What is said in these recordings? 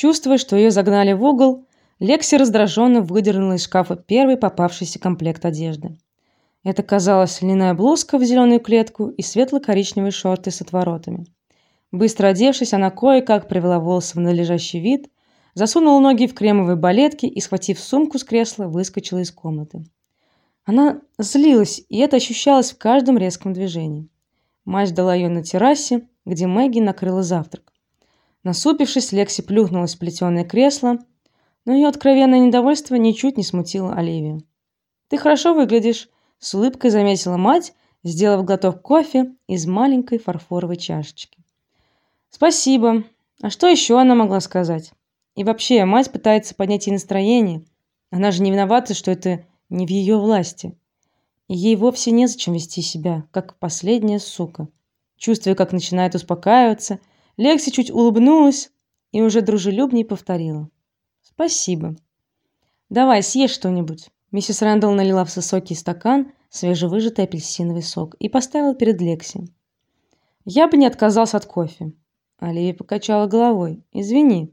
Чувствуя, что ее загнали в угол, Лекси раздраженно выдернула из шкафа первый попавшийся комплект одежды. Это казалась льняная блузка в зеленую клетку и светло-коричневые шорты с отворотами. Быстро одевшись, она кое-как привела волосы в надлежащий вид, засунула ноги в кремовые балетки и, схватив сумку с кресла, выскочила из комнаты. Она злилась, и это ощущалось в каждом резком движении. Мать ждала ее на террасе, где Мэгги накрыла завтрак. Насупившись, Лекси плюхнулась в плетеное кресло, но ее откровенное недовольство ничуть не смутило Оливию. "Ты хорошо выглядишь", с улыбкой заметила мать, сделав глоток кофе из маленькой фарфоровой чашечки. Спасибо. А что еще она могла сказать? И вообще, мать пытается поднять ей настроение. Она же не виновата, что это не в ее власти. И ей вовсе не зачем вести себя, как последняя сука. Чувствуя, как начинает успокаиваться, Лекси чуть улыбнулась и уже дружелюбнее повторила: "Спасибо. Давай съешь что-нибудь". Миссис Рэндалл налила в высокий стакан свежевыжатый апельсиновый сок и поставила перед Лекси. "Я бы не отказался от кофе. Оливия покачала головой. Извини,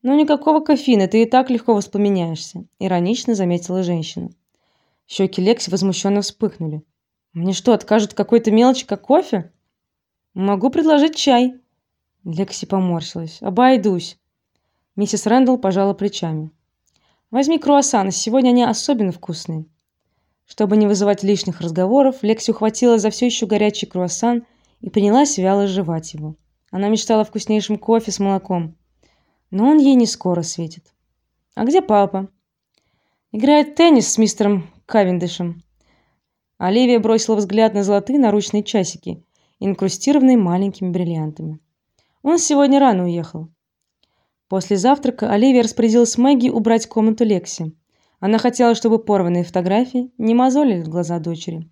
но никакого кофеина, ты и так легко воспламеняешься, иронично заметила женщина. Щеки Лекси возмущенно вспыхнули. Мне что, откажут какой-то мелочи, как кофе? Могу предложить чай. Лекси поморщилась. Обойдусь. Миссис Рэндалл пожала плечами. Возьми круассаны, сегодня они особенно вкусные. Чтобы не вызывать лишних разговоров, Лекси ухватила за все еще горячий круассан и принялась вяло жевать его. Она мечтала о вкуснейшем кофе с молоком, но он ей не скоро светит. А где папа? Играет теннис с мистером Кавендишем. Оливия бросила взгляд на золотые наручные часики, инкрустированные маленькими бриллиантами. Он сегодня рано уехал. После завтрака Оливия распорядилась Мэгги убрать комнату Лекси. Она хотела, чтобы порванные фотографии не мозолили глаза дочери.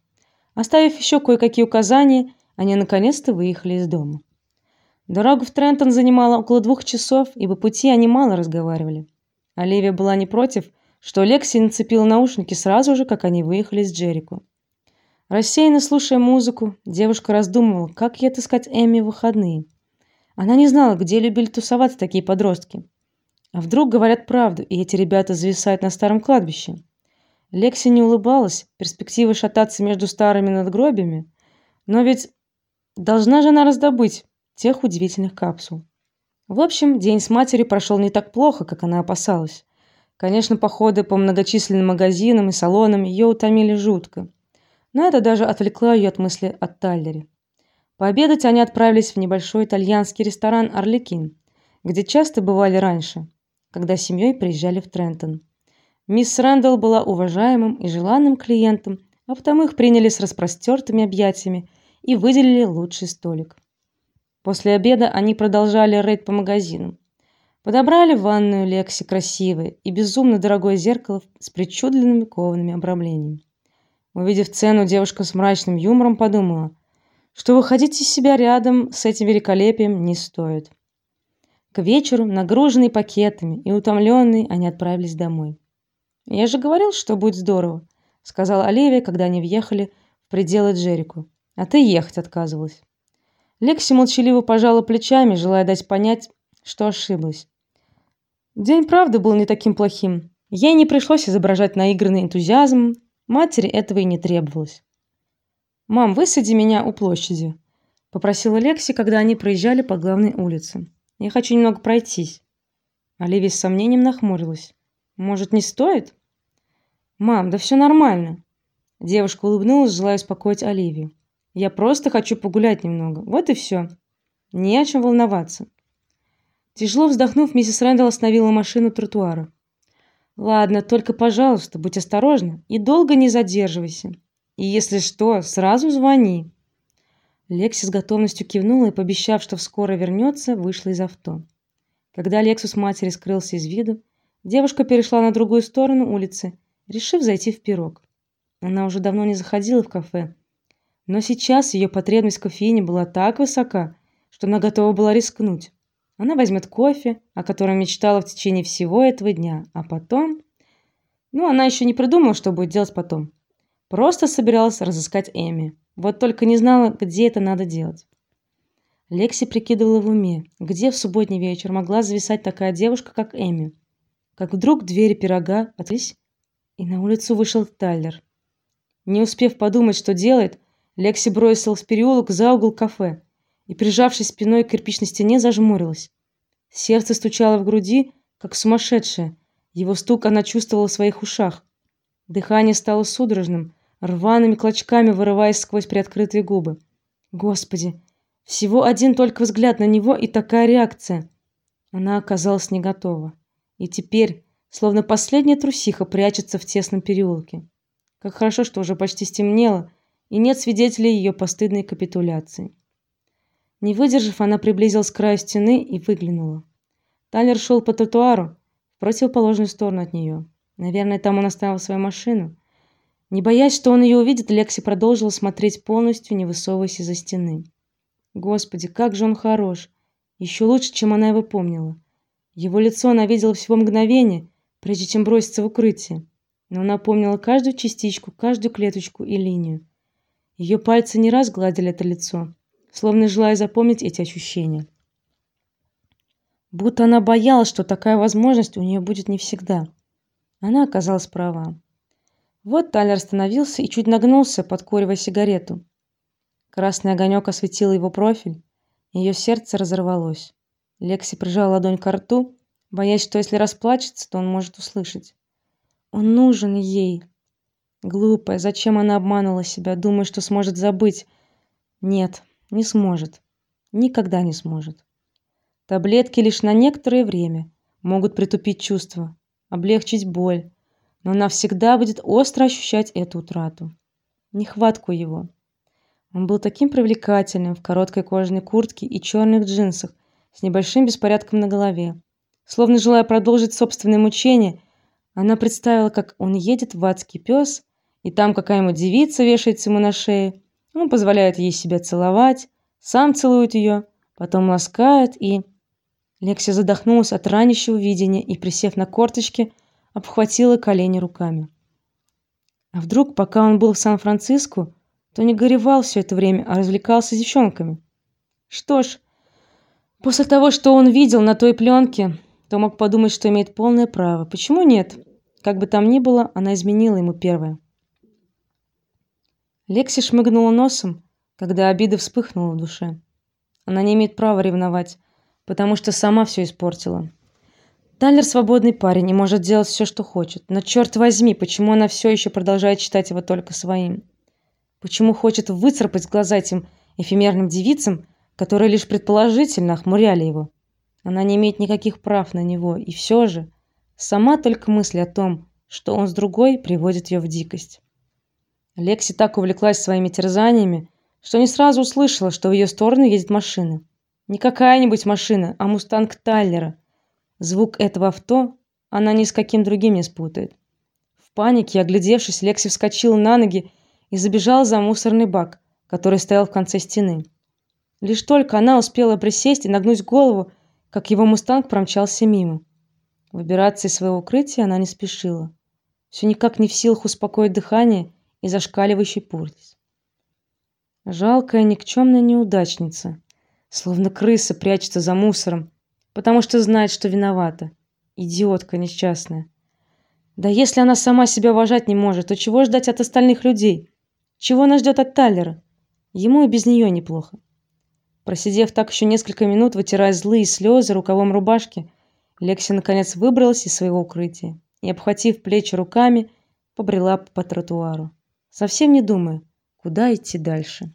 Оставив еще кое-какие указания, они наконец-то выехали из дома. Дорога в Трентон занимала около двух часов, и по пути они мало разговаривали. Оливия была не против, что Лекси нацепила наушники сразу же, как они выехали из Джерико. Рассеянно слушая музыку, девушка раздумывала, как ей отыскать Эми в выходные. Она не знала, где любили тусоваться такие подростки. А вдруг говорят правду, и эти ребята зависают на старом кладбище? Лекси не улыбалась перспективе шататься между старыми надгробиями, но ведь должна же она раздобыть тех удивительных капсул. В общем, день с матерью прошел не так плохо, как она опасалась. Конечно, походы по многочисленным магазинам и салонам ее утомили жутко. Но это даже отвлекло ее от мысли о Тайлере. Пообедать они отправились в небольшой итальянский ресторан Арлекин, где часто бывали раньше, когда семьей приезжали в Трентон. Мисс Рэндалл была уважаемым и желанным клиентом, а потому их приняли с распростертыми объятиями и выделили лучший столик. После обеда они продолжали рейд по магазинам. Подобрали в ванную Лекси красивое и безумно дорогое зеркало с причудливыми коваными обрамлениями. Увидев цену, девушка с мрачным юмором подумала, что выходить из себя рядом с этим великолепием не стоит. К вечеру, нагруженные пакетами и утомленные, они отправились домой. "Я же говорил, что будет здорово", сказала Оливия, когда они въехали в пределы Джерико. "А ты ехать отказывалась". Лекси молчаливо пожала плечами, желая дать понять, что ошиблась. День правда был не таким плохим. Ей не пришлось изображать наигранный энтузиазм, матери этого и не требовалось. Мам, высади меня у площади, попросила Лекси, когда они проезжали по главной улице. Я хочу немного пройтись. Оливия с сомнением нахмурилась. Может, не стоит? Мам, да все нормально. Девушка улыбнулась, желая успокоить Оливию. Я просто хочу погулять немного. Вот и все. Не о чем волноваться. Тяжело вздохнув, миссис Рэндалл остановила машину у тротуара. Ладно, только, пожалуйста, будь осторожна и долго не задерживайся. И если что, сразу звони. Лекси с готовностью кивнула и, пообещав, что скоро вернется, вышла из авто. Когда Лексус матери скрылся из виду, девушка перешла на другую сторону улицы, решив зайти в пирог. Она уже давно не заходила в кафе, но сейчас ее потребность в кофеине была так высока, что она готова была рискнуть. Она возьмет кофе, о котором мечтала в течение всего этого дня, а потом, ну, она еще не придумала, что будет делать потом. Просто собиралась разыскать Эми. Вот только не знала, где это надо делать. Лекси прикидывала в уме, где в субботний вечер могла зависать такая девушка, как Эми. Как вдруг двери пирога открылись, и на улицу вышел Тайлер. Не успев подумать, что делает, Лекси бросилась в переулок за угол кафе и, прижавшись спиной к кирпичной стене, зажмурилась. Сердце стучало в груди, как сумасшедшее. Его стук она чувствовала в своих ушах. Дыхание стало судорожным, рваными клочками вырываясь сквозь приоткрытые губы. Господи, всего один только взгляд на него и такая реакция. Она оказалась не готова. И теперь, словно последняя трусиха, прячется в тесном переулке. Как хорошо, что уже почти стемнело, и нет свидетелей ее постыдной капитуляции. Не выдержав, она приблизилась к краю стены и выглянула. Тайлер шел по тротуару в противоположную сторону от нее. Наверное, там он оставил свою машину. Не боясь, что он ее увидит, Лекси продолжила смотреть полностью, не высовываясь из-за стены. Господи, как же он хорош! Еще лучше, чем она его помнила. Его лицо она видела всего мгновение, прежде чем броситься в укрытие, но она помнила каждую частичку, каждую клеточку и линию. Ее пальцы не раз гладили это лицо, словно желая запомнить эти ощущения. Будто она боялась, что такая возможность у нее будет не всегда. Она оказалась права. Вот Тайлер остановился и чуть нагнулся, подкуривая сигарету. Красный огонек осветил его профиль, ее сердце разорвалось. Лекси прижала ладонь к рту, боясь, что если расплачется, то он может услышать. Он нужен ей. Глупая, зачем она обманывала себя, думая, что сможет забыть? Нет, не сможет. Никогда не сможет. Таблетки лишь на некоторое время могут притупить чувства, облегчить боль, но она всегда будет остро ощущать эту утрату, нехватку его. Он был таким привлекательным в короткой кожаной куртке и черных джинсах с небольшим беспорядком на голове. Словно желая продолжить собственные мучения, она представила, как он едет в адский пес, и там какая-нибудь девица вешается ему на шею. Он позволяет ей себя целовать, сам целует ее, потом ласкает и Лекси задохнулась от ранящего видения и, присев на корточки, обхватила колени руками. А вдруг, пока он был в Сан-Франциско, то не горевал все это время, а развлекался с девчонками. Что ж, после того, что он видел на той пленке, то мог подумать, что имеет полное право. Почему нет? Как бы там ни было, она изменила ему первое. Лекси шмыгнула носом, когда обида вспыхнула в душе. Она не имеет права ревновать, потому что сама все испортила. Тайлер свободный парень и может делать все, что хочет. Но черт возьми, почему она все еще продолжает считать его только своим? Почему хочет выцарапать глаза этим эфемерным девицам, которые лишь предположительно охмуряли его? Она не имеет никаких прав на него, и все же сама только мысль о том, что он с другой, приводит ее в дикость. Лекси так увлеклась своими терзаниями, что не сразу услышала, что в ее сторону едет машина. Не какая-нибудь машина, а мустанг Тайлера. Звук этого авто она ни с каким другим не спутает. В панике, оглядевшись, Лекси вскочила на ноги и забежал за мусорный бак, который стоял в конце стены. Лишь только она успела присесть и нагнуть голову, как его мустанг промчался мимо. Выбираться из своего укрытия она не спешила, все никак не в силах успокоить дыхание и зашкаливающий пульс. Жалкая никчемная неудачница, словно крыса прячется за мусором, потому что знает, что виновата. Идиотка несчастная. Да если она сама себя уважать не может, то чего ждать от остальных людей? Чего она ждет от Тайлера? Ему и без нее неплохо. Просидев так еще несколько минут, вытирая злые слезы рукавом рубашки, Лекси наконец выбралась из своего укрытия и, обхватив плечи руками, побрела по тротуару, совсем не думая, куда идти дальше.